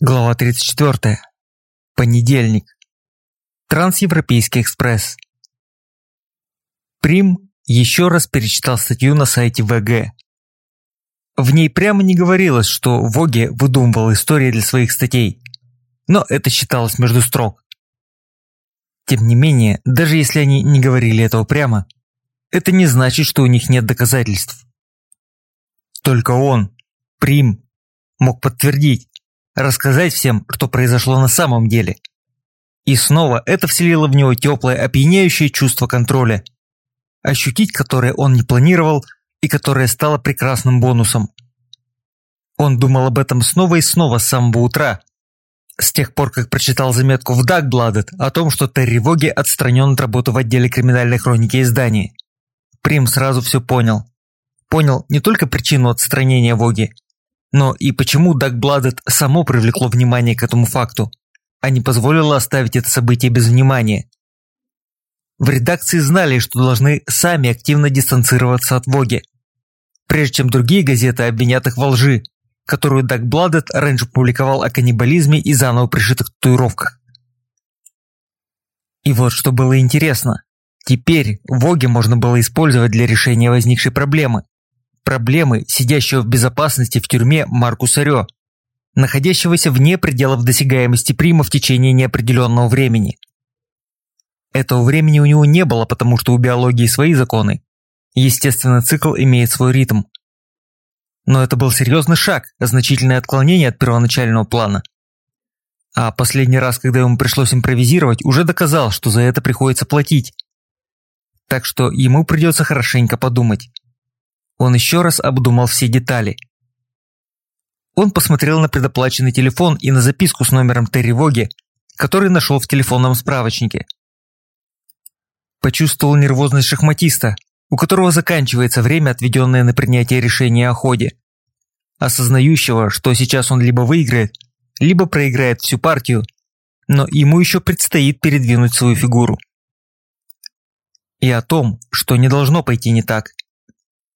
Глава 34. Понедельник. Трансевропейский экспресс. Прим еще раз перечитал статью на сайте ВГ. В ней прямо не говорилось, что Воге выдумывал истории для своих статей, но это считалось между строк. Тем не менее, даже если они не говорили этого прямо, это не значит, что у них нет доказательств. Только он, Прим, мог подтвердить, рассказать всем, что произошло на самом деле. И снова это вселило в него теплое, опьяняющее чувство контроля, ощутить которое он не планировал и которое стало прекрасным бонусом. Он думал об этом снова и снова с самого утра, с тех пор, как прочитал заметку в Дагбладет о том, что Терри Воги отстранен от работы в отделе криминальной хроники издания. Прим сразу все понял. Понял не только причину отстранения Воги, но и почему Дагбладет само привлекло внимание к этому факту, а не позволило оставить это событие без внимания? В редакции знали, что должны сами активно дистанцироваться от Воги, прежде чем другие газеты обвинят их во лжи, которую Дагбладет раньше публиковал о каннибализме и заново пришитых татуировках. И вот что было интересно. Теперь Воги можно было использовать для решения возникшей проблемы проблемы сидящего в безопасности в тюрьме Маркуса Рё, находящегося вне пределов досягаемости Прима в течение неопределенного времени. Этого времени у него не было, потому что у биологии свои законы. Естественно, цикл имеет свой ритм. Но это был серьезный шаг, значительное отклонение от первоначального плана. А последний раз, когда ему пришлось импровизировать, уже доказал, что за это приходится платить. Так что ему придется хорошенько подумать. Он еще раз обдумал все детали. Он посмотрел на предоплаченный телефон и на записку с номером тревоги, который нашел в телефонном справочнике. Почувствовал нервозность шахматиста, у которого заканчивается время, отведенное на принятие решения о ходе. Осознающего, что сейчас он либо выиграет, либо проиграет всю партию, но ему еще предстоит передвинуть свою фигуру. И о том, что не должно пойти не так.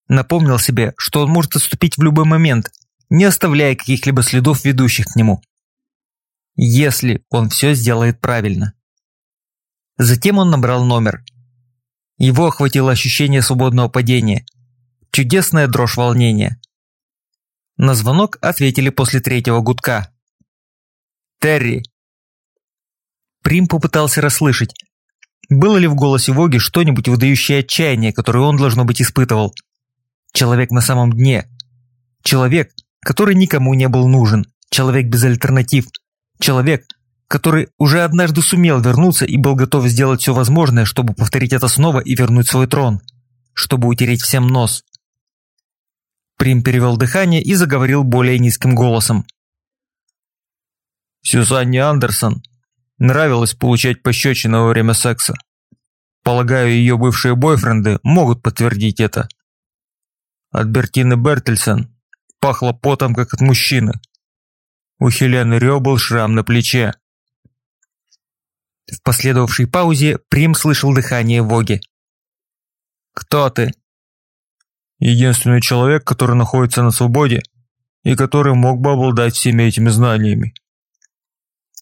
Напомнил себе, что он может отступить в любой момент, не оставляя каких-либо следов, ведущих к нему. Если он все сделает правильно. Затем он набрал номер. Его охватило ощущение свободного падения. Чудесная дрожь волнения. На звонок ответили после третьего гудка. «Терри!» Прим попытался расслышать, было ли в голосе Воги что-нибудь выдающее отчаяние, которое он, должно быть, испытывал. Человек на самом дне. Человек, который никому не был нужен. Человек без альтернатив. Человек, который уже однажды сумел вернуться и был готов сделать все возможное, чтобы повторить это снова и вернуть свой трон. Чтобы утереть всем нос. Прим перевел дыхание и заговорил более низким голосом. Сюзанне Андерсон нравилось получать пощечины во время секса. Полагаю, ее бывшие бойфренды могут подтвердить это. От Бертины Бертельсон пахло потом, как от мужчины. У Хелены Рё был шрам на плече. В последовавшей паузе Прим слышал дыхание Воги. «Кто ты?» «Единственный человек, который находится на свободе и который мог бы обладать всеми этими знаниями».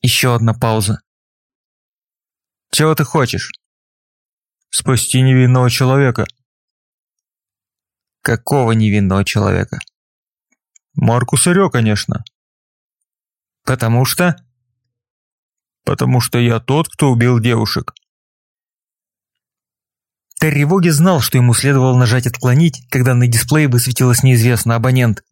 Еще одна пауза. «Чего ты хочешь?» «Спасти невинного человека», Какого невинного человека? Маркуса Рё, конечно. Потому что? Потому что я тот, кто убил девушек. Терри знал, что ему следовало нажать «Отклонить», когда на дисплее высветилось неизвестный абонент.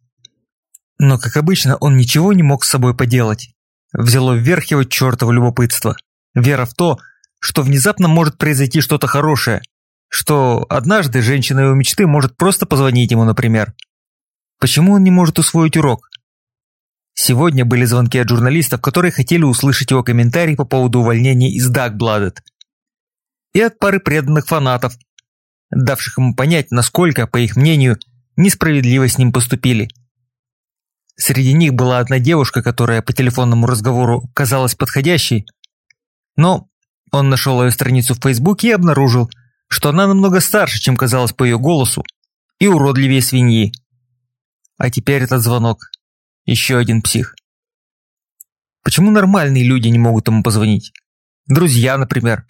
Но, как обычно, он ничего не мог с собой поделать. Взяло вверх его чертово любопытство. Вера в то, что внезапно может произойти что-то хорошее, что однажды женщина его мечты может просто позвонить ему, например. Почему он не может усвоить урок? Сегодня были звонки от журналистов, которые хотели услышать его комментарий по поводу увольнения из Дагбладет. И от пары преданных фанатов, давших ему понять, насколько, по их мнению, несправедливо с ним поступили. Среди них была одна девушка, которая по телефонному разговору казалась подходящей, но он нашел ее страницу в Фейсбуке и обнаружил, что она намного старше, чем казалось по ее голосу, и уродливее свиньи. А теперь этот звонок. Еще один псих. Почему нормальные люди не могут ему позвонить? Друзья, например.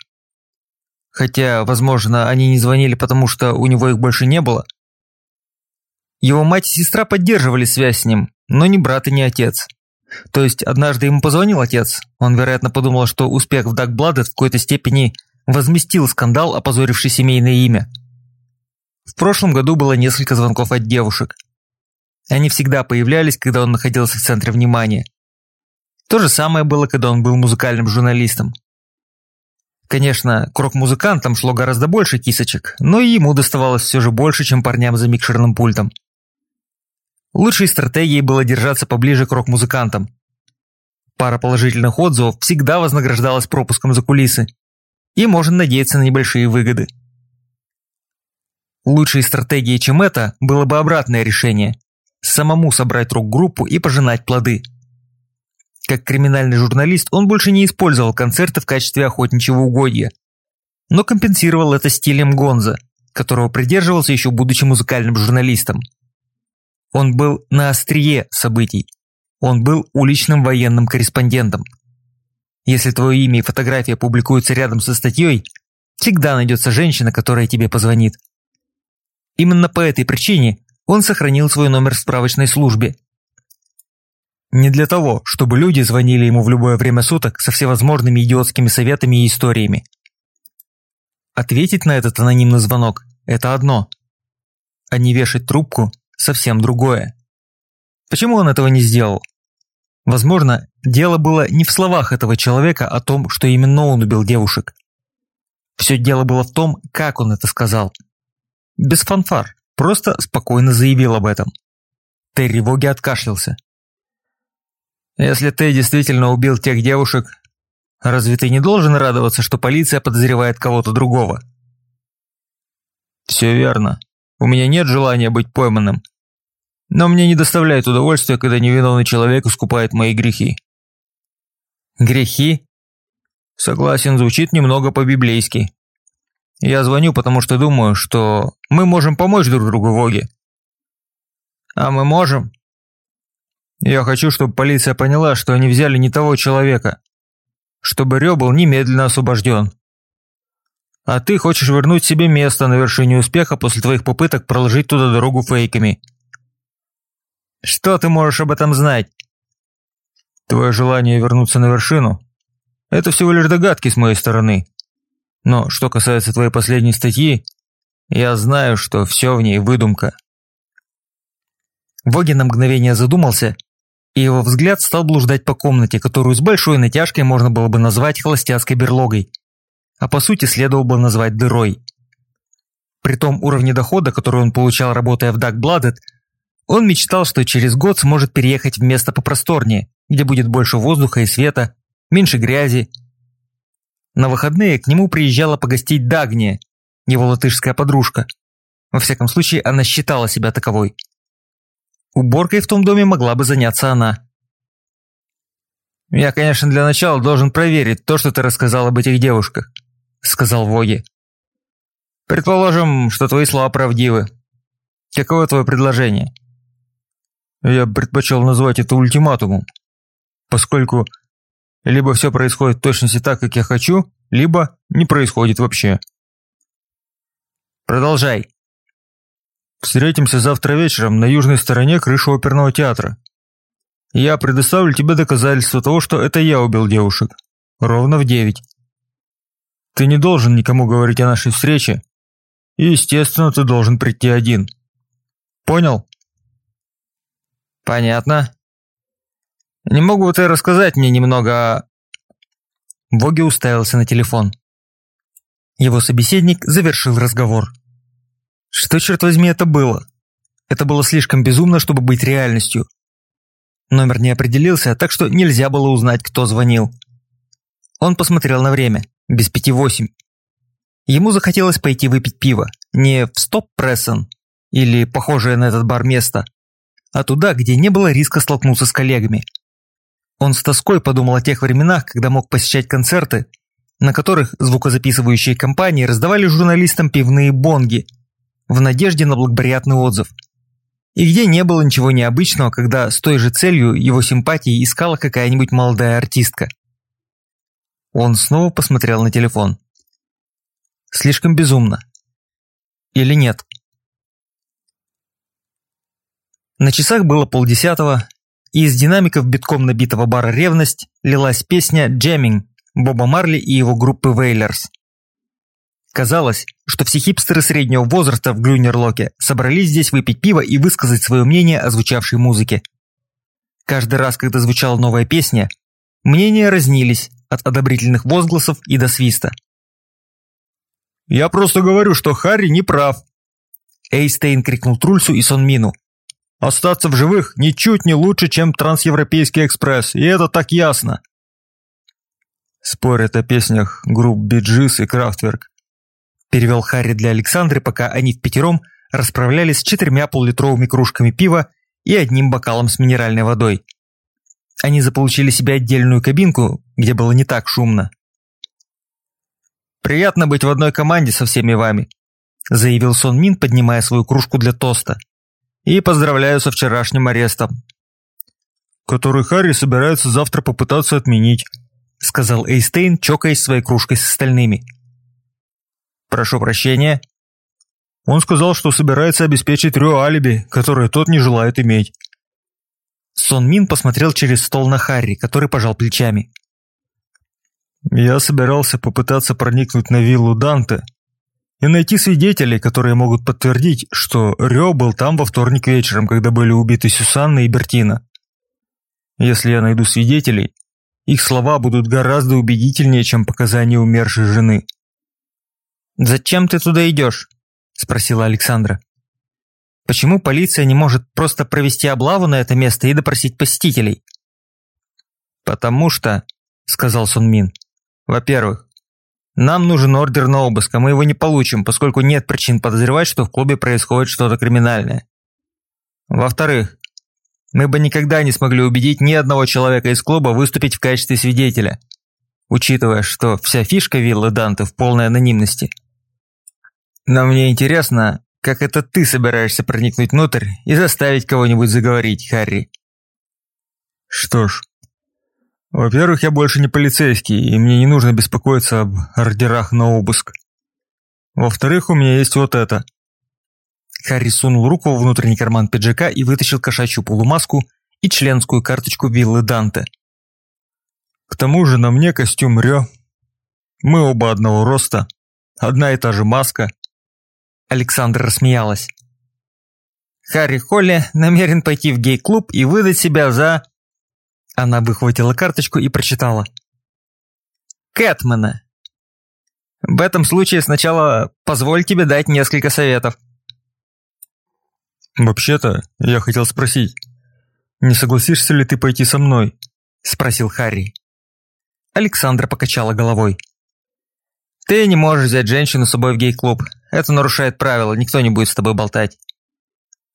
Хотя, возможно, они не звонили, потому что у него их больше не было. Его мать и сестра поддерживали связь с ним, но ни брат и ни отец. То есть однажды ему позвонил отец. Он, вероятно, подумал, что успех в Дагбладет в какой-то степени возместил скандал, опозоривший семейное имя. В прошлом году было несколько звонков от девушек. Они всегда появлялись, когда он находился в центре внимания. То же самое было, когда он был музыкальным журналистом. Конечно, к рок-музыкантам шло гораздо больше кисочек, но и ему доставалось все же больше, чем парням за микшерным пультом. Лучшей стратегией было держаться поближе к рок-музыкантам. Пара положительных отзывов всегда вознаграждалась пропуском за кулисы, и можно надеяться на небольшие выгоды. Лучшей стратегией, чем это, было бы обратное решение – самому собрать рок-группу и пожинать плоды. Как криминальный журналист он больше не использовал концерты в качестве охотничьего угодья, но компенсировал это стилем Гонза, которого придерживался еще будучи музыкальным журналистом. Он был на острие событий. Он был уличным военным корреспондентом. Если твое имя и фотография публикуются рядом со статьей, всегда найдется женщина, которая тебе позвонит. Именно по этой причине он сохранил свой номер в справочной службе. Не для того, чтобы люди звонили ему в любое время суток со всевозможными идиотскими советами и историями. Ответить на этот анонимный звонок – это одно, а не вешать трубку – совсем другое. Почему он этого не сделал? Возможно, дело было не в словах этого человека о том, что именно он убил девушек. Все дело было в том, как он это сказал. Без фанфар, просто спокойно заявил об этом. Терри Воги откашлялся. «Если ты действительно убил тех девушек, разве ты не должен радоваться, что полиция подозревает кого-то другого?» «Все верно. У меня нет желания быть пойманным. Но мне не доставляет удовольствия, когда невиновный человек искупает мои грехи». «Грехи?» «Согласен, звучит немного по-библейски. Я звоню, потому что думаю, что мы можем помочь друг другу в Оге». «А мы можем?» «Я хочу, чтобы полиция поняла, что они взяли не того человека. Чтобы Рё был немедленно освобожден. А ты хочешь вернуть себе место на вершине успеха после твоих попыток проложить туда дорогу фейками. Что ты можешь об этом знать? Твое желание вернуться на вершину – это всего лишь догадки с моей стороны. Но что касается твоей последней статьи, я знаю, что все в ней выдумка. Воги на мгновение задумался, и его взгляд стал блуждать по комнате, которую с большой натяжкой можно было бы назвать холостяцкой берлогой, а по сути следовало бы назвать дырой. При том уровне дохода, который он получал, работая в Dark он мечтал, что через год сможет переехать в место попросторнее, где будет больше воздуха и света, меньше грязи. На выходные к нему приезжала погостить Дагния, его латышская подружка. Во всяком случае, она считала себя таковой. Уборкой в том доме могла бы заняться она. «Я, конечно, для начала должен проверить то, что ты рассказал об этих девушках», сказал Воги. «Предположим, что твои слова правдивы. Каково твое предложение?» Я предпочел назвать это ультиматумом, поскольку либо все происходит в точности так, как я хочу, либо не происходит вообще. Продолжай. Встретимся завтра вечером на южной стороне крыши оперного театра. Я предоставлю тебе доказательства того, что это я убил девушек. Ровно в девять. Ты не должен никому говорить о нашей встрече. И, естественно, ты должен прийти один. Понял? «Понятно. Не могу бы ты рассказать мне немного о...» Боги уставился на телефон. Его собеседник завершил разговор. Что, черт возьми, это было? Это было слишком безумно, чтобы быть реальностью. Номер не определился, так что нельзя было узнать, кто звонил. Он посмотрел на время. Без пяти восемь. Ему захотелось пойти выпить пиво. Не в стоп-прессен или похожее на этот бар место, а туда, где не было риска столкнуться с коллегами. Он с тоской подумал о тех временах, когда мог посещать концерты, на которых звукозаписывающие компании раздавали журналистам пивные бонги в надежде на благоприятный отзыв. и где не было ничего необычного, когда с той же целью его симпатии искала какая-нибудь молодая артистка. Он снова посмотрел на телефон. Слишком безумно. Или нет? На часах было полдесятого, и из динамиков битком набитого бара «Ревность» лилась песня «Джемминг» Боба Марли и его группы «Вейлерс». Казалось, что все хипстеры среднего возраста в Глюнерлоке собрались здесь выпить пиво и высказать свое мнение о звучавшей музыке. Каждый раз, когда звучала новая песня, мнения разнились от одобрительных возгласов и до свиста. «Я просто говорю, что Харри не прав!» Эйстейн крикнул Трульсу и Сонмину. «Остаться в живых ничуть не лучше, чем Трансевропейский экспресс, и это так ясно!» Спорят о песнях групп Биджис и Крафтверк перевел Харри для Александры, пока они в пятером расправлялись с четырьмя поллитровыми кружками пива и одним бокалом с минеральной водой. Они заполучили себе отдельную кабинку, где было не так шумно. «Приятно быть в одной команде со всеми вами», заявил Сон Мин, поднимая свою кружку для тоста. «И поздравляю со вчерашним арестом». «Который Харри собирается завтра попытаться отменить», сказал Эйстейн, чокаясь своей кружкой с остальными. «Прошу прощения». Он сказал, что собирается обеспечить Рё алиби, которое тот не желает иметь. Сон Мин посмотрел через стол на Харри, который пожал плечами. «Я собирался попытаться проникнуть на виллу Данте и найти свидетелей, которые могут подтвердить, что Рё был там во вторник вечером, когда были убиты Сюсанна и Бертина. Если я найду свидетелей, их слова будут гораздо убедительнее, чем показания умершей жены». «Зачем ты туда идешь?» – спросила Александра. «Почему полиция не может просто провести облаву на это место и допросить посетителей?» «Потому что», – сказал Сун Мин, – «во-первых, нам нужен ордер на обыск, а мы его не получим, поскольку нет причин подозревать, что в клубе происходит что-то криминальное. Во-вторых, мы бы никогда не смогли убедить ни одного человека из клуба выступить в качестве свидетеля, учитывая, что вся фишка виллы Данте в полной анонимности – но мне интересно, как это ты собираешься проникнуть внутрь и заставить кого-нибудь заговорить, Харри? Что ж, во-первых, я больше не полицейский, и мне не нужно беспокоиться об ордерах на обыск. Во-вторых, у меня есть вот это. Харри сунул руку в внутренний карман пиджака и вытащил кошачью полумаску и членскую карточку виллы Данте. К тому же на мне костюм Рё. Мы оба одного роста, одна и та же маска, Александра рассмеялась. Харри Холли намерен пойти в гей-клуб и выдать себя за... Она выхватила карточку и прочитала. Кэтмена. В этом случае сначала позволь тебе дать несколько советов. «Вообще-то, я хотел спросить, не согласишься ли ты пойти со мной?» Спросил Харри. Александра покачала головой. «Ты не можешь взять женщину с собой в гей-клуб. Это нарушает правила, никто не будет с тобой болтать.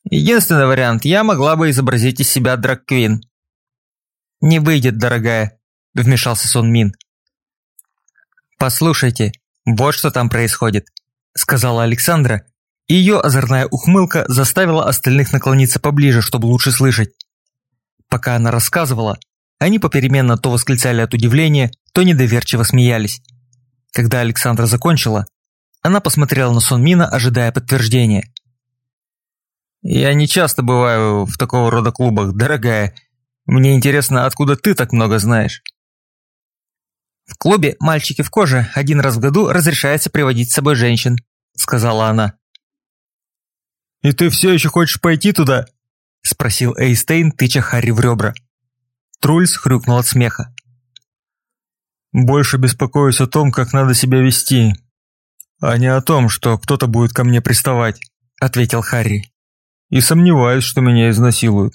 Единственный вариант, я могла бы изобразить из себя драг-квин. Не выйдет, дорогая, вмешался Сон Мин. Послушайте, вот что там происходит, сказала Александра, ее озорная ухмылка заставила остальных наклониться поближе, чтобы лучше слышать. Пока она рассказывала, они попеременно то восклицали от удивления, то недоверчиво смеялись. Когда Александра закончила, она посмотрела на Сонмина, ожидая подтверждения. «Я не часто бываю в такого рода клубах, дорогая. Мне интересно, откуда ты так много знаешь?» «В клубе «Мальчики в коже» один раз в году разрешается приводить с собой женщин», сказала она. «И ты все еще хочешь пойти туда?» спросил Эйстейн, тыча Харри в ребра. Трульс хрюкнул от смеха. «Больше беспокоюсь о том, как надо себя вести а не о том, что кто-то будет ко мне приставать», – ответил Харри. «И сомневаюсь, что меня изнасилуют».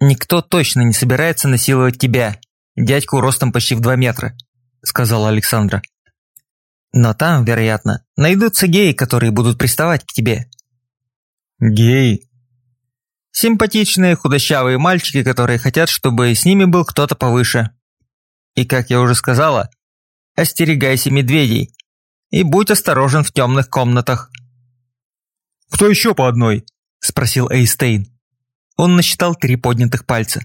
«Никто точно не собирается насиловать тебя, дядьку ростом почти в два метра», – сказала Александра. «Но там, вероятно, найдутся геи, которые будут приставать к тебе». «Геи?» Симпатичные худощавые мальчики, которые хотят, чтобы с ними был кто-то повыше. И, как я уже сказала, остерегайся медведей, и будь осторожен в темных комнатах». «Кто еще по одной?» – спросил Эйстейн. Он насчитал три поднятых пальца.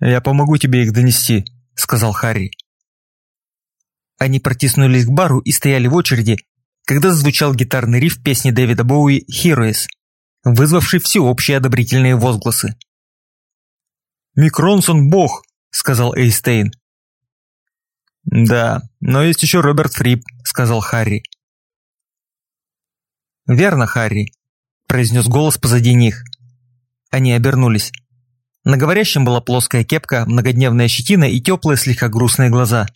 «Я помогу тебе их донести», – сказал Харри. Они протиснулись к бару и стояли в очереди, когда зазвучал гитарный риф песни Дэвида Боуи «Heroes», вызвавший всеобщие одобрительные возгласы. «Микронсон бог», – сказал Эйстейн. «Да, но есть еще Роберт Фрип», – сказал Харри. «Верно, Харри», – произнес голос позади них. Они обернулись. На говорящем была плоская кепка, многодневная щетина и теплые, слегка грустные глаза.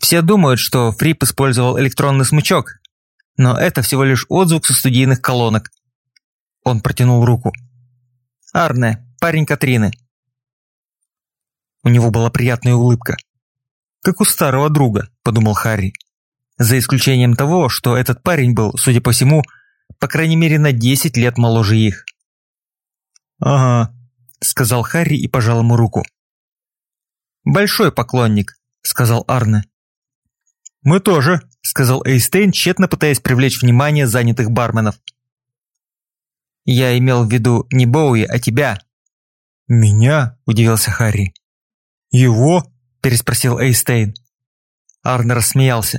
Все думают, что Фрип использовал электронный смычок, но это всего лишь отзвук со студийных колонок. Он протянул руку. «Арне, парень Катрины». У него была приятная улыбка. «Как у старого друга», – подумал Харри. За исключением того, что этот парень был, судя по всему, по крайней мере на 10 лет моложе их. «Ага», – сказал Харри и пожал ему руку. «Большой поклонник», – сказал Арне. «Мы тоже», – сказал Эйстейн, тщетно пытаясь привлечь внимание занятых барменов. «Я имел в виду не Боуи, а тебя». «Меня?» – удивился Харри. «Его?» – переспросил Эйстейн. Арне рассмеялся.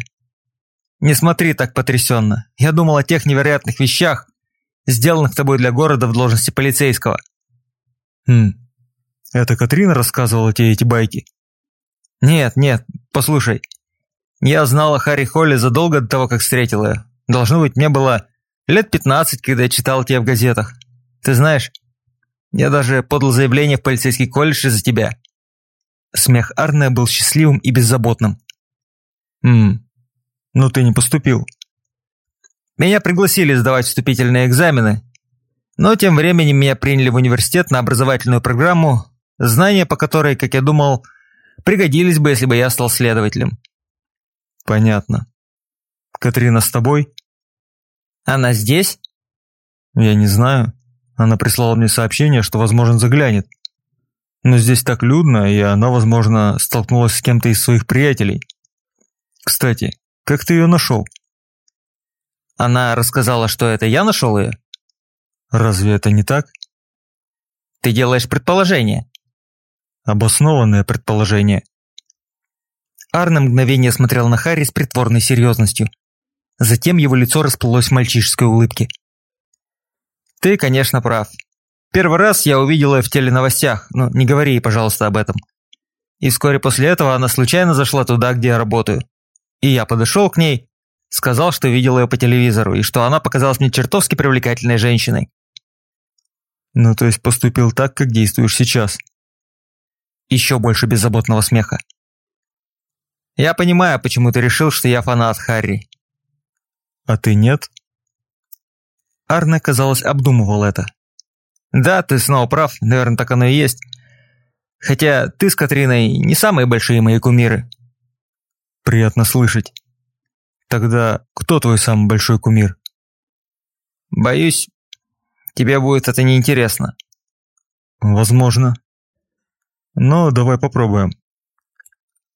«Не смотри так потрясенно. Я думал о тех невероятных вещах, сделанных тобой для города в должности полицейского». «Хм, это Катрина рассказывала тебе эти байки?» «Нет, нет, послушай. Я знал о Харри Холле задолго до того, как встретил ее. Должно быть, мне было лет пятнадцать, когда я читал тебя в газетах. Ты знаешь, я даже подал заявление в полицейский колледж из-за тебя». Смех Арне был счастливым и беззаботным. «Ммм, ну ты не поступил». Меня пригласили сдавать вступительные экзамены, но тем временем меня приняли в университет на образовательную программу, знания по которой, как я думал, пригодились бы, если бы я стал следователем. Понятно. Катрина с тобой? Она здесь? Я не знаю. Она прислала мне сообщение, что, возможно, заглянет. Но здесь так людно, и она, возможно, столкнулась с кем-то из своих приятелей. Кстати, как ты ее нашел? Она рассказала, что это я нашел ее? Разве это не так? Ты делаешь предположение. Обоснованное предположение. Арна мгновение смотрел на Харри с притворной серьезностью. Затем его лицо расплылось в мальчишеской улыбке. «Ты, конечно, прав. Первый раз я увидел ее в теленовостях, но не говори ей, пожалуйста, об этом. И вскоре после этого она случайно зашла туда, где я работаю. И я подошел к ней, сказал, что видел ее по телевизору, и что она показалась мне чертовски привлекательной женщиной. Ну, то есть поступил так, как действуешь сейчас. Еще больше беззаботного смеха. Я понимаю, почему ты решил, что я фанат Харри. А ты нет? Арне, казалось, обдумывал это. Да, ты снова прав, наверное, так оно и есть. Хотя ты с Катриной не самые большие мои кумиры. Приятно слышать. Тогда кто твой самый большой кумир? Боюсь, тебе будет это неинтересно. Возможно. Но давай попробуем.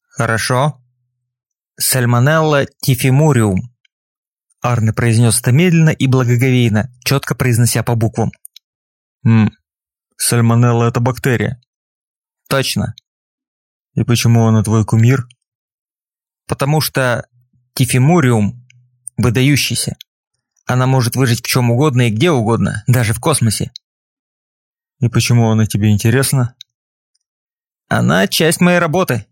Хорошо. Сальмонелла тифимуриум. Арне произнес это медленно и благоговейно, четко произнося по буквам. Ммм, сальмонелла – это бактерия. Точно. И почему она твой кумир? Потому что тифимуриум выдающийся. Она может выжить в чем угодно и где угодно, даже в космосе. И почему она тебе интересна? Она часть моей работы.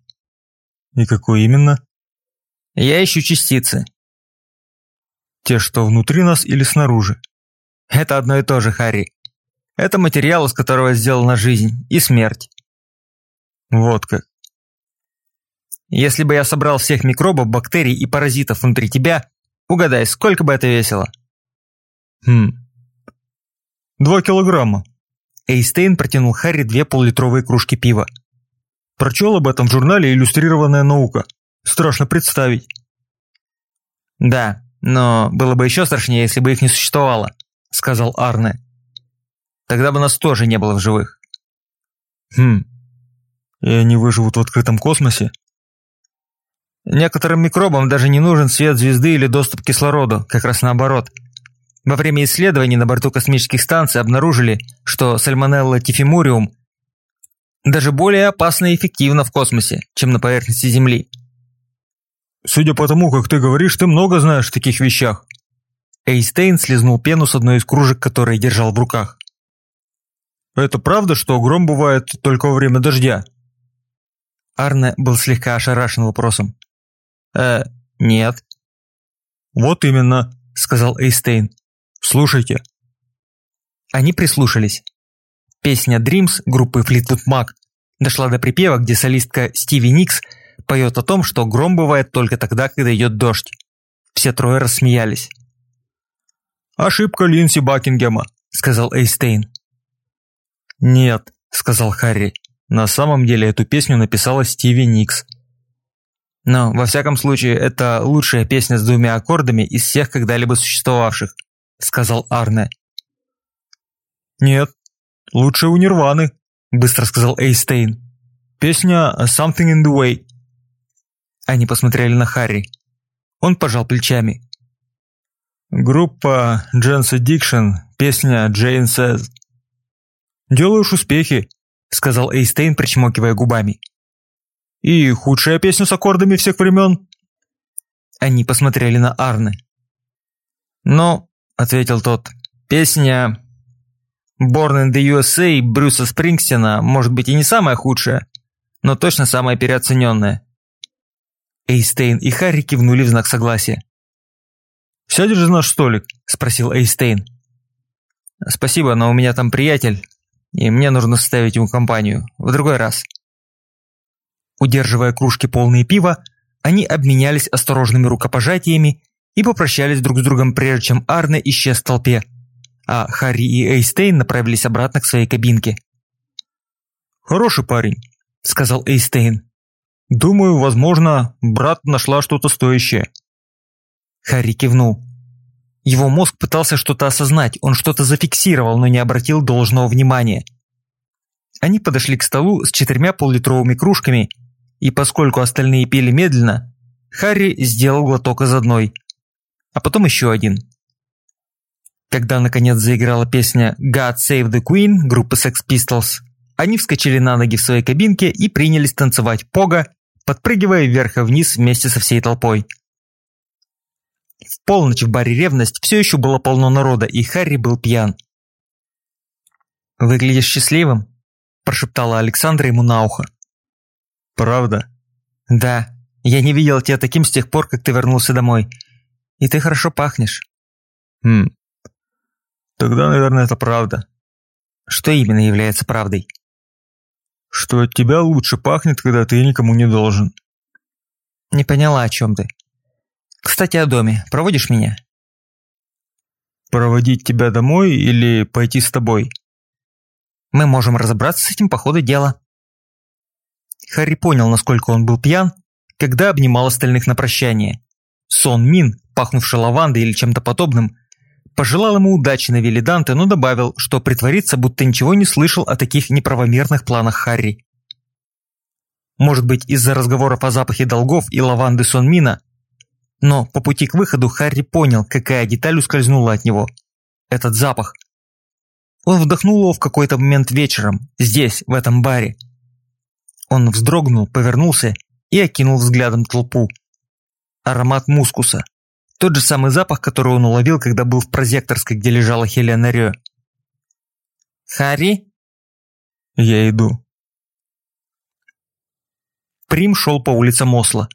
И какой именно? Я ищу частицы. Те, что внутри нас или снаружи? Это одно и то же, Харри. Это материал, из которого сделана жизнь и смерть. Вот как. Если бы я собрал всех микробов, бактерий и паразитов внутри тебя, угадай, сколько бы это весило? Хм. Два килограмма. Эйстейн протянул Харри две поллитровые кружки пива. Прочел об этом в журнале «Иллюстрированная наука». Страшно представить. Да, но было бы еще страшнее, если бы их не существовало, сказал Арне. Тогда бы нас тоже не было в живых. Хм. И они выживут в открытом космосе? Некоторым микробам даже не нужен свет звезды или доступ к кислороду, как раз наоборот. Во время исследований на борту космических станций обнаружили, что сальмонелла тифимуриум даже более опасно и эффективно в космосе, чем на поверхности Земли. Судя по тому, как ты говоришь, ты много знаешь в таких вещах. Эйстейн слезнул пену с одной из кружек, которые держал в руках. Это правда, что гром бывает только во время дождя? Арне был слегка ошарашен вопросом. «Э, нет». «Вот именно», — сказал Эйстейн. «Слушайте». Они прислушались. Песня «Dreams» группы Fleetwood Mac дошла до припева, где солистка Стиви Никс поет о том, что гром бывает только тогда, когда идет дождь. Все трое рассмеялись. «Ошибка Линси Бакингема», — сказал Эйстейн. «Нет», — сказал Харри. «На самом деле эту песню написала Стиви Никс». «Но, во всяком случае, это лучшая песня с двумя аккордами из всех когда-либо существовавших», — сказал Арне. «Нет, лучше у Нирваны», — быстро сказал Эйстейн. «Песня «Something in the Way». Они посмотрели на Харри. Он пожал плечами. Группа Jens Addiction, песня Jane Says. «Делаешь успехи», — сказал Эйстейн, причмокивая губами. «И худшая песня с аккордами всех времен?» Они посмотрели на Арны. «Ну», — ответил тот, — «песня Born in the USA Брюса Спрингстина может быть и не самая худшая, но точно самая переоцененная». Эйстейн и Харри кивнули в знак согласия. «Сядешь за наш столик?» – спросил Эйстейн. «Спасибо, но у меня там приятель, и мне нужно составить ему компанию. В другой раз». Удерживая кружки полные пива, они обменялись осторожными рукопожатиями и попрощались друг с другом, прежде чем Арне исчез в толпе, а Харри и Эйстейн направились обратно к своей кабинке. «Хороший парень», — сказал Эйстейн. «Думаю, возможно, брат нашла что-то стоящее». Харри кивнул. Его мозг пытался что-то осознать, он что-то зафиксировал, но не обратил должного внимания. Они подошли к столу с четырьмя поллитровыми кружками, и поскольку остальные пили медленно, Харри сделал глоток из одной, а потом еще один. Когда наконец заиграла песня «God Save the Queen» группы Sex Pistols, они вскочили на ноги в своей кабинке и принялись танцевать пога, подпрыгивая вверх и вниз вместе со всей толпой. В полночь в баре «Ревность» все еще было полно народа, и Харри был пьян. «Выглядишь счастливым?» – прошептала Александра ему на ухо. «Правда?» «Да. Я не видел тебя таким с тех пор, как ты вернулся домой. И ты хорошо пахнешь». «Хм. Тогда, наверное, это правда». «Что именно является правдой?» «Что от тебя лучше пахнет, когда ты никому не должен». «Не поняла, о чем ты». Кстати, о доме. Проводишь меня?» «Проводить тебя домой или пойти с тобой?» «Мы можем разобраться с этим по ходу дела». Харри понял, насколько он был пьян, когда обнимал остальных на прощание. Сон Мин, пахнувший лавандой или чем-то подобным, пожелал ему удачи на вилле Данте, но добавил, что притворится, будто ничего не слышал о таких неправомерных планах Харри. Может быть, из-за разговоров о запахе долгов и лаванды Сон Мина но по пути к выходу Харри понял, какая деталь ускользнула от него. Этот запах. Он вдохнул его в какой-то момент вечером, здесь, в этом баре. Он вздрогнул, повернулся и окинул взглядом толпу. Аромат мускуса. Тот же самый запах, который он уловил, когда был в прозекторской, где лежала Хелена Рё. «Харри?» «Я иду». Прим шел по улицам Осло.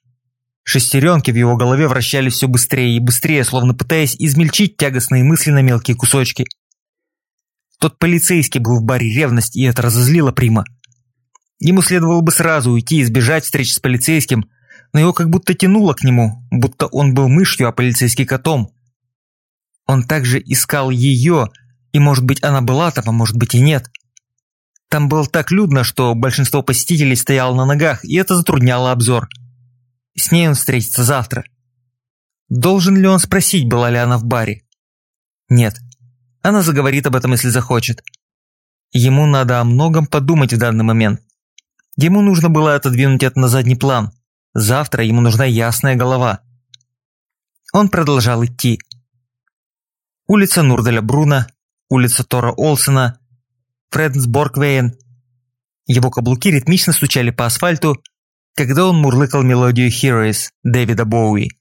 Шестеренки в его голове вращались все быстрее и быстрее, словно пытаясь измельчить тягостные мысли на мелкие кусочки. Тот полицейский был в баре ревность, и это разозлило Прима. Ему следовало бы сразу уйти и избежать встречи с полицейским, но его как будто тянуло к нему, будто он был мышью, а полицейский котом. Он также искал ее, и может быть она была там, а может быть и нет. Там было так людно, что большинство посетителей стояло на ногах, и это затрудняло обзор. С ней он встретится завтра. Должен ли он спросить, была ли она в баре? Нет. Она заговорит об этом, если захочет. Ему надо о многом подумать в данный момент. Ему нужно было отодвинуть это на задний план. Завтра ему нужна ясная голова. Он продолжал идти. улица Нурдаля Бруна, улица Тора Олсена, Фреденсборгвейн. Его каблуки ритмично стучали по асфальту, когда он мурлыкал мелодию Heroes Дэвида Боуи.